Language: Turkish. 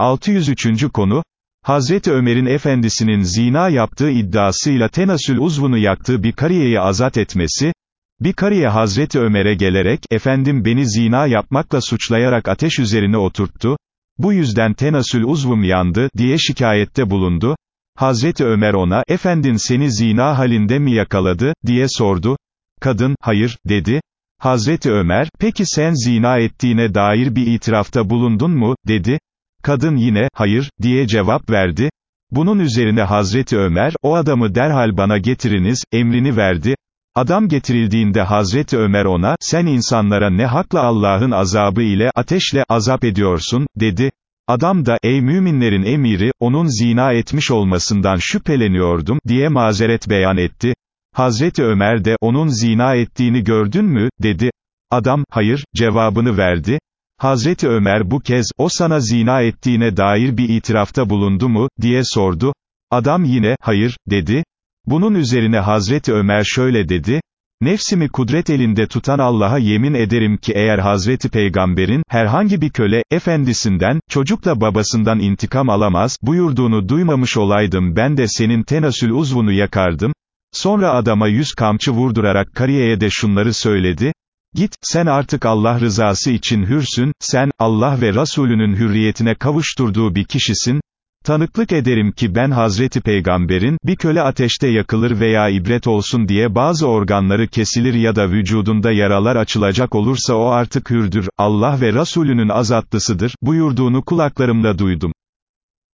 603. konu, Hazreti Ömer'in efendisinin zina yaptığı iddiasıyla tenasül uzvunu yaktığı bir kariyeyi azat etmesi, bir kariye Hazreti Ömer'e gelerek, efendim beni zina yapmakla suçlayarak ateş üzerine oturttu, bu yüzden tenasül uzvum yandı, diye şikayette bulundu, Hazreti Ömer ona, efendin seni zina halinde mi yakaladı, diye sordu, kadın, hayır, dedi, Hazreti Ömer, peki sen zina ettiğine dair bir itirafta bulundun mu, dedi, Kadın yine, hayır, diye cevap verdi. Bunun üzerine Hazreti Ömer, o adamı derhal bana getiriniz, emrini verdi. Adam getirildiğinde Hazreti Ömer ona, sen insanlara ne hakla Allah'ın azabı ile ateşle azap ediyorsun, dedi. Adam da, ey müminlerin emiri, onun zina etmiş olmasından şüpheleniyordum, diye mazeret beyan etti. Hazreti Ömer de, onun zina ettiğini gördün mü, dedi. Adam, hayır, cevabını verdi. Hazreti Ömer bu kez, o sana zina ettiğine dair bir itirafta bulundu mu, diye sordu. Adam yine, hayır, dedi. Bunun üzerine Hazreti Ömer şöyle dedi, Nefsimi kudret elinde tutan Allah'a yemin ederim ki eğer Hazreti Peygamber'in, herhangi bir köle, efendisinden, çocukla babasından intikam alamaz, buyurduğunu duymamış olaydım ben de senin tenasül uzvunu yakardım. Sonra adama yüz kamçı vurdurarak kariyeye de şunları söyledi, Git, sen artık Allah rızası için hürsün, sen, Allah ve Resulünün hürriyetine kavuşturduğu bir kişisin, Tanıklık ederim ki ben Hazreti Peygamber'in, bir köle ateşte yakılır veya ibret olsun diye bazı organları kesilir ya da vücudunda yaralar açılacak olursa o artık hürdür, Allah ve Resulünün azatlısıdır, buyurduğunu kulaklarımla duydum.